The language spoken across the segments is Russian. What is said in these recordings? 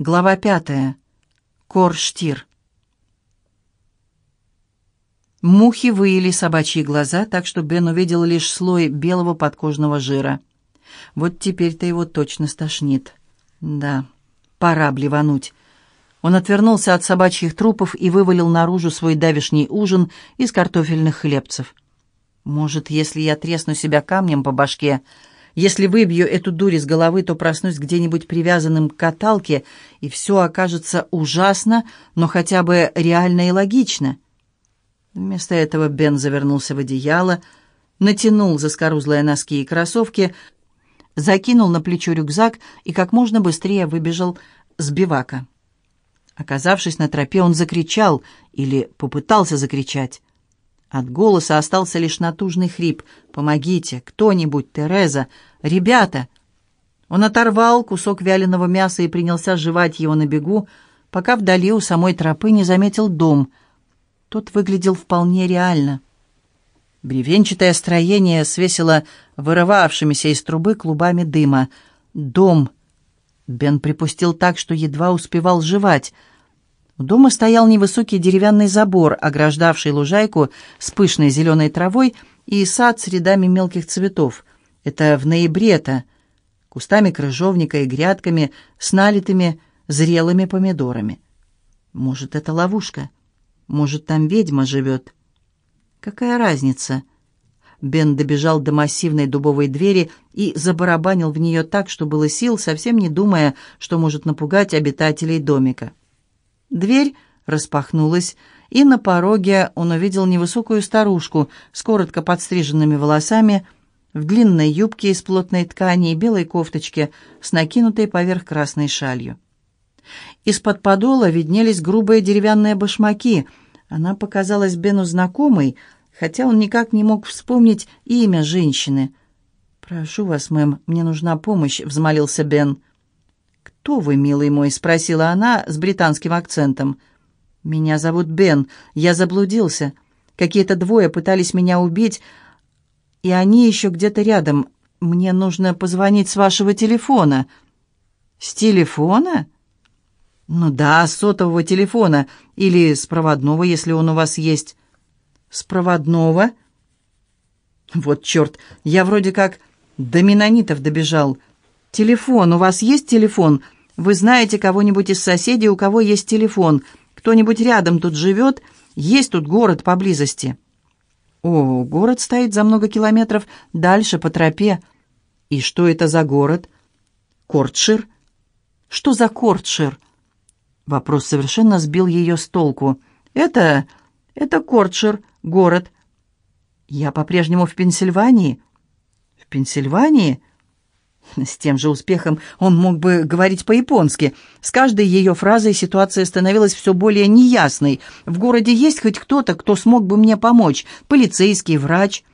Глава пятая. Корштир. Мухи выели собачьи глаза, так что Бен увидел лишь слой белого подкожного жира. Вот теперь-то его точно стошнит. Да, пора блевануть. Он отвернулся от собачьих трупов и вывалил наружу свой давишний ужин из картофельных хлебцев. Может, если я тресну себя камнем по башке, если выбью эту дурь из головы, то проснусь где-нибудь привязанным к каталке, и все окажется ужасно, но хотя бы реально и логично. Вместо этого Бен завернулся в одеяло, натянул заскорузлые носки и кроссовки, закинул на плечо рюкзак и как можно быстрее выбежал с бивака. Оказавшись на тропе, он закричал или попытался закричать. От голоса остался лишь натужный хрип. «Помогите! Кто-нибудь! Тереза! Ребята!» Он оторвал кусок вяленого мяса и принялся жевать его на бегу, пока вдали у самой тропы не заметил дом. Тот выглядел вполне реально. Бревенчатое строение свесило вырывавшимися из трубы клубами дыма. «Дом!» Бен припустил так, что едва успевал жевать — у дома стоял невысокий деревянный забор, ограждавший лужайку с пышной зеленой травой и сад с рядами мелких цветов. Это в ноябре-то, кустами крыжовника и грядками с налитыми зрелыми помидорами. Может, это ловушка? Может, там ведьма живет? Какая разница? Бен добежал до массивной дубовой двери и забарабанил в нее так, что было сил, совсем не думая, что может напугать обитателей домика. Дверь распахнулась, и на пороге он увидел невысокую старушку с коротко подстриженными волосами, в длинной юбке из плотной ткани и белой кофточке с накинутой поверх красной шалью. Из-под подола виднелись грубые деревянные башмаки. Она показалась Бену знакомой, хотя он никак не мог вспомнить имя женщины. «Прошу вас, мэм, мне нужна помощь», — взмолился Бен. «Кто вы, милый мой?» — спросила она с британским акцентом. «Меня зовут Бен. Я заблудился. Какие-то двое пытались меня убить, и они еще где-то рядом. Мне нужно позвонить с вашего телефона». «С телефона?» «Ну да, с сотового телефона. Или с проводного, если он у вас есть». «С проводного?» «Вот черт, я вроде как до Менонитов добежал». «Телефон. У вас есть телефон? Вы знаете кого-нибудь из соседей, у кого есть телефон? Кто-нибудь рядом тут живет? Есть тут город поблизости?» «О, город стоит за много километров дальше по тропе. И что это за город?» «Кортшир». «Что за Кортшир?» Вопрос совершенно сбил ее с толку. «Это... это Кортшир, город». «Я по-прежнему в Пенсильвании?» «В Пенсильвании?» С тем же успехом он мог бы говорить по-японски. С каждой ее фразой ситуация становилась все более неясной. В городе есть хоть кто-то, кто смог бы мне помочь? Полицейский, врач?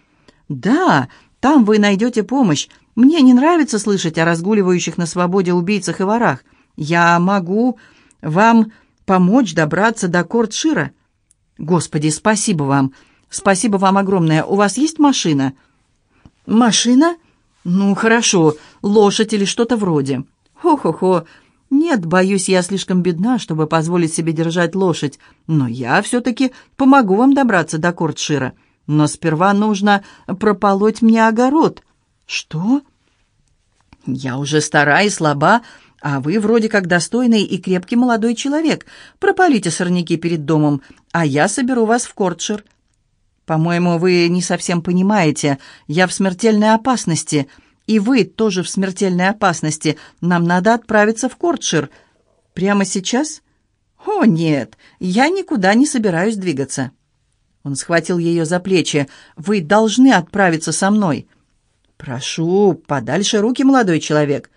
Да, там вы найдете помощь. Мне не нравится слышать о разгуливающих на свободе убийцах и ворах. Я могу вам помочь добраться до Кортшира. Господи, спасибо вам. Спасибо вам огромное. У вас есть машина? Машина? «Ну, хорошо, лошадь или что-то вроде». «Хо-хо-хо. Нет, боюсь, я слишком бедна, чтобы позволить себе держать лошадь. Но я все-таки помогу вам добраться до Кортшира. Но сперва нужно прополоть мне огород». «Что?» «Я уже стара и слаба, а вы вроде как достойный и крепкий молодой человек. Прополите сорняки перед домом, а я соберу вас в Кортшир. «По-моему, вы не совсем понимаете. Я в смертельной опасности. И вы тоже в смертельной опасности. Нам надо отправиться в Кортшир. Прямо сейчас?» «О, нет, я никуда не собираюсь двигаться». Он схватил ее за плечи. «Вы должны отправиться со мной». «Прошу, подальше руки, молодой человек».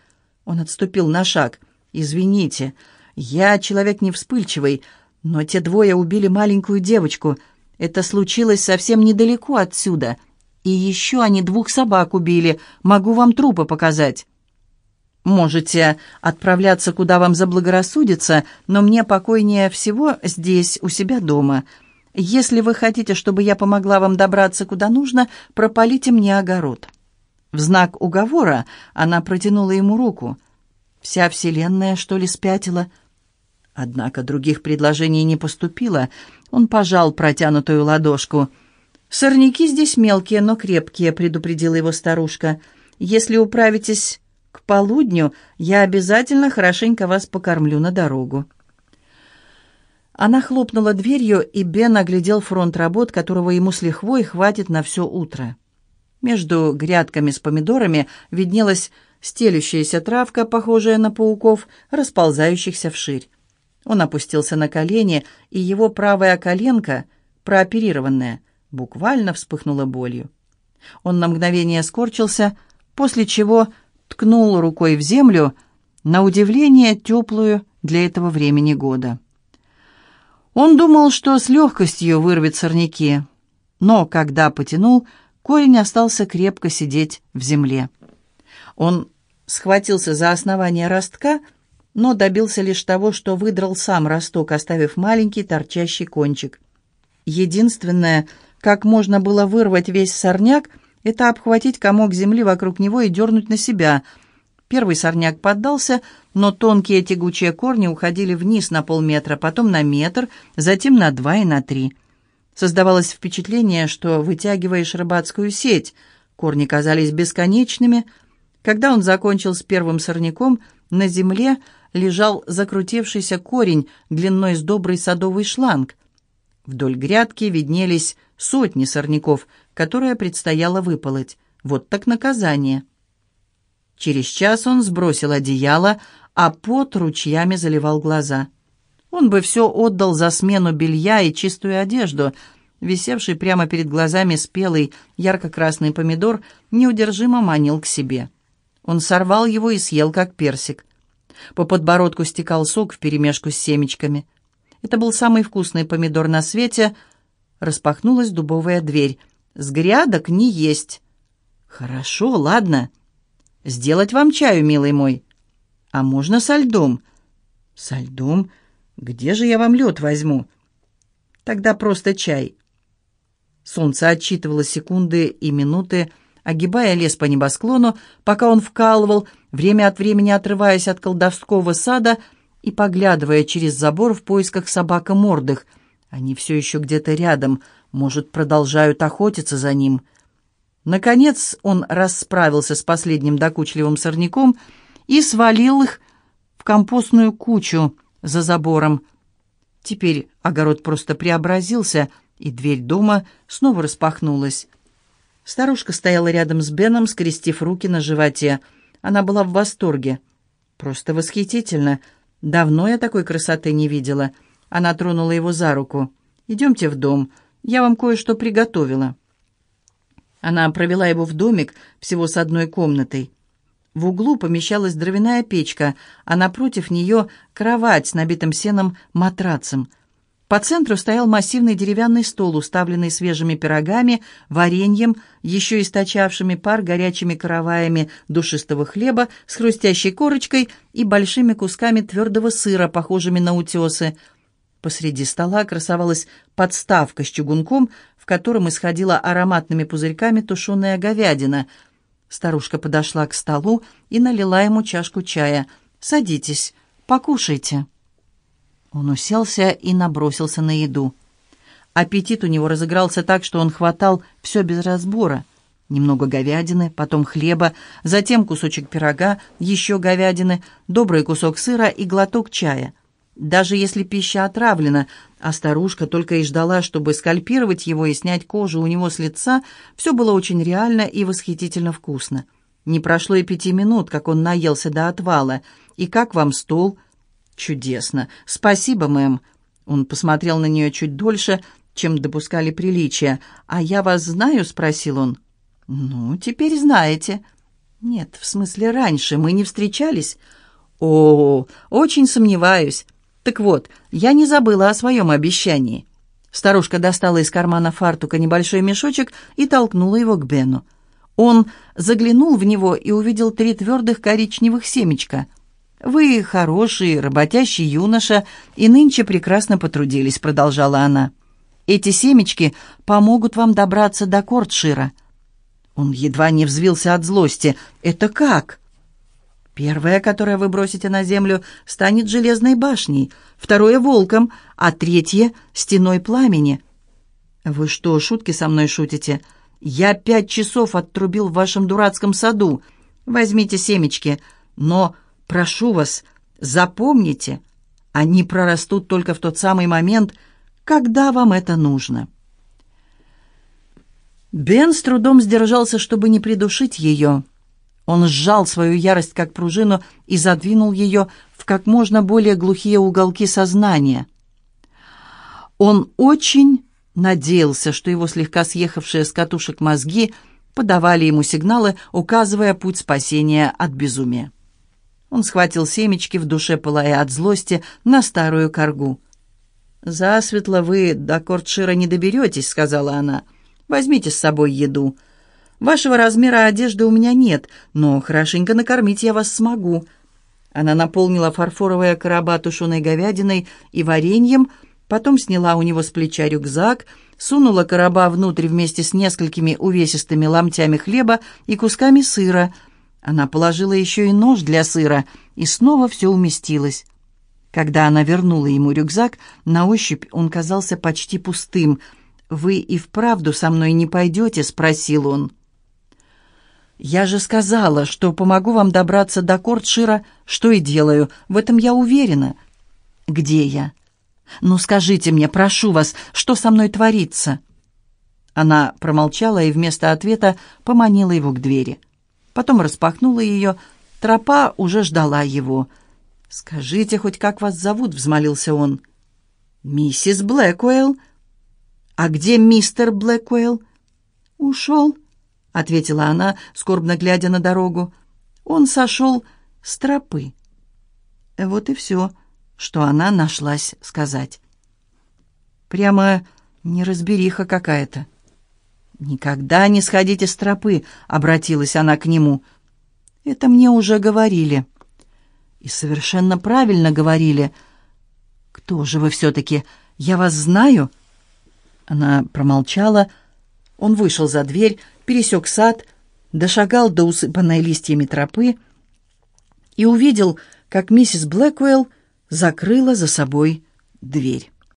Он отступил на шаг. «Извините, я человек не вспыльчивый, но те двое убили маленькую девочку». Это случилось совсем недалеко отсюда. И еще они двух собак убили. Могу вам трупы показать. Можете отправляться, куда вам заблагорассудится, но мне покойнее всего здесь, у себя дома. Если вы хотите, чтобы я помогла вам добраться куда нужно, прополите мне огород». В знак уговора она протянула ему руку. Вся вселенная, что ли, спятила? Однако других предложений не поступило. Он пожал протянутую ладошку. «Сорняки здесь мелкие, но крепкие», — предупредила его старушка. «Если управитесь к полудню, я обязательно хорошенько вас покормлю на дорогу». Она хлопнула дверью, и Бен оглядел фронт работ, которого ему с лихвой хватит на все утро. Между грядками с помидорами виднелась стелющаяся травка, похожая на пауков, расползающихся вширь. Он опустился на колени, и его правая коленка, прооперированная, буквально вспыхнула болью. Он на мгновение скорчился, после чего ткнул рукой в землю, на удивление теплую для этого времени года. Он думал, что с легкостью вырвет сорняки, но когда потянул, корень остался крепко сидеть в земле. Он схватился за основание ростка, но добился лишь того, что выдрал сам росток, оставив маленький торчащий кончик. Единственное, как можно было вырвать весь сорняк, это обхватить комок земли вокруг него и дернуть на себя. Первый сорняк поддался, но тонкие тягучие корни уходили вниз на полметра, потом на метр, затем на два и на три. Создавалось впечатление, что вытягиваешь рыбацкую сеть. Корни казались бесконечными — когда он закончил с первым сорняком, на земле лежал закрутившийся корень длиной с добрый садовый шланг. Вдоль грядки виднелись сотни сорняков, которые предстояло выполоть. Вот так наказание. Через час он сбросил одеяло, а пот ручьями заливал глаза. Он бы все отдал за смену белья и чистую одежду. Висевший прямо перед глазами спелый ярко-красный помидор неудержимо манил к себе. Он сорвал его и съел, как персик. По подбородку стекал сок вперемешку с семечками. Это был самый вкусный помидор на свете. Распахнулась дубовая дверь. «С грядок не есть». «Хорошо, ладно. Сделать вам чаю, милый мой. А можно со льдом?» «Со льдом? Где же я вам лед возьму?» «Тогда просто чай». Солнце отчитывало секунды и минуты, огибая лес по небосклону, пока он вкалывал, время от времени отрываясь от колдовского сада и поглядывая через забор в поисках собака-мордых. Они все еще где-то рядом, может, продолжают охотиться за ним. Наконец он расправился с последним докучливым сорняком и свалил их в компостную кучу за забором. Теперь огород просто преобразился, и дверь дома снова распахнулась. Старушка стояла рядом с Беном, скрестив руки на животе. Она была в восторге. «Просто восхитительно. Давно я такой красоты не видела». Она тронула его за руку. «Идемте в дом. Я вам кое-что приготовила». Она провела его в домик всего с одной комнатой. В углу помещалась дровяная печка, а напротив нее кровать с набитым сеном матрацем. По центру стоял массивный деревянный стол, уставленный свежими пирогами, вареньем, еще источавшими пар горячими караваями душистого хлеба с хрустящей корочкой и большими кусками твердого сыра, похожими на утесы. Посреди стола красовалась подставка с чугунком, в котором исходила ароматными пузырьками тушеная говядина. Старушка подошла к столу и налила ему чашку чая. «Садитесь, покушайте». Он уселся и набросился на еду. Аппетит у него разыгрался так, что он хватал все без разбора. Немного говядины, потом хлеба, затем кусочек пирога, еще говядины, добрый кусок сыра и глоток чая. Даже если пища отравлена, а старушка только и ждала, чтобы скальпировать его и снять кожу у него с лица, все было очень реально и восхитительно вкусно. Не прошло и пяти минут, как он наелся до отвала. «И как вам стол?» «Чудесно! Спасибо, мэм!» Он посмотрел на нее чуть дольше, чем допускали приличия. «А я вас знаю?» — спросил он. «Ну, теперь знаете». «Нет, в смысле раньше. Мы не встречались?» «О, очень сомневаюсь. Так вот, я не забыла о своем обещании». Старушка достала из кармана фартука небольшой мешочек и толкнула его к Бену. Он заглянул в него и увидел три твердых коричневых семечка. «Вы хороший, работящий юноша, и нынче прекрасно потрудились», — продолжала она. «Эти семечки помогут вам добраться до Кортшира». Он едва не взвился от злости. «Это как?» Первое, которое вы бросите на землю, станет железной башней, второе — волком, а третье — стеной пламени. Вы что, шутки со мной шутите? Я пять часов оттрубил в вашем дурацком саду. Возьмите семечки, но, прошу вас, запомните, они прорастут только в тот самый момент, когда вам это нужно». Бен с трудом сдержался, чтобы не придушить ее. Он сжал свою ярость как пружину и задвинул ее в как можно более глухие уголки сознания. Он очень надеялся, что его слегка съехавшие с катушек мозги подавали ему сигналы, указывая путь спасения от безумия. Он схватил семечки в душе, пылая от злости, на старую коргу. «Засветло вы до Кортшира не доберетесь», — сказала она. «Возьмите с собой еду. Вашего размера одежды у меня нет, но хорошенько накормить я вас смогу». Она наполнила фарфоровые короба тушеной говядиной и вареньем, потом сняла у него с плеча рюкзак, сунула короба внутрь вместе с несколькими увесистыми ломтями хлеба и кусками сыра. Она положила еще и нож для сыра, и снова все уместилось. Когда она вернула ему рюкзак, на ощупь он казался почти пустым. «Вы и вправду со мной не пойдете?» — спросил он. «Я же сказала, что помогу вам добраться до Кортшира, что и делаю. В этом я уверена». «Где я?» «Ну скажите мне, прошу вас, что со мной творится?» Она промолчала и вместо ответа поманила его к двери. Потом распахнула ее. Тропа уже ждала его. «Скажите хоть, как вас зовут?» — взмолился он. «Миссис Блэкуэлл». «А где мистер Блэкуэлл?» «Ушел», — ответила она, скорбно глядя на дорогу. «Он сошел с тропы». Вот и все что она нашлась сказать. Прямо неразбериха какая-то. «Никогда не сходите с тропы», — обратилась она к нему. «Это мне уже говорили». «И совершенно правильно говорили». «Кто же вы все-таки? Я вас знаю?» Она промолчала. Он вышел за дверь, пересек сад, дошагал до усыпанной листьями тропы и увидел, как миссис Блэквелл закрыла за собой дверь.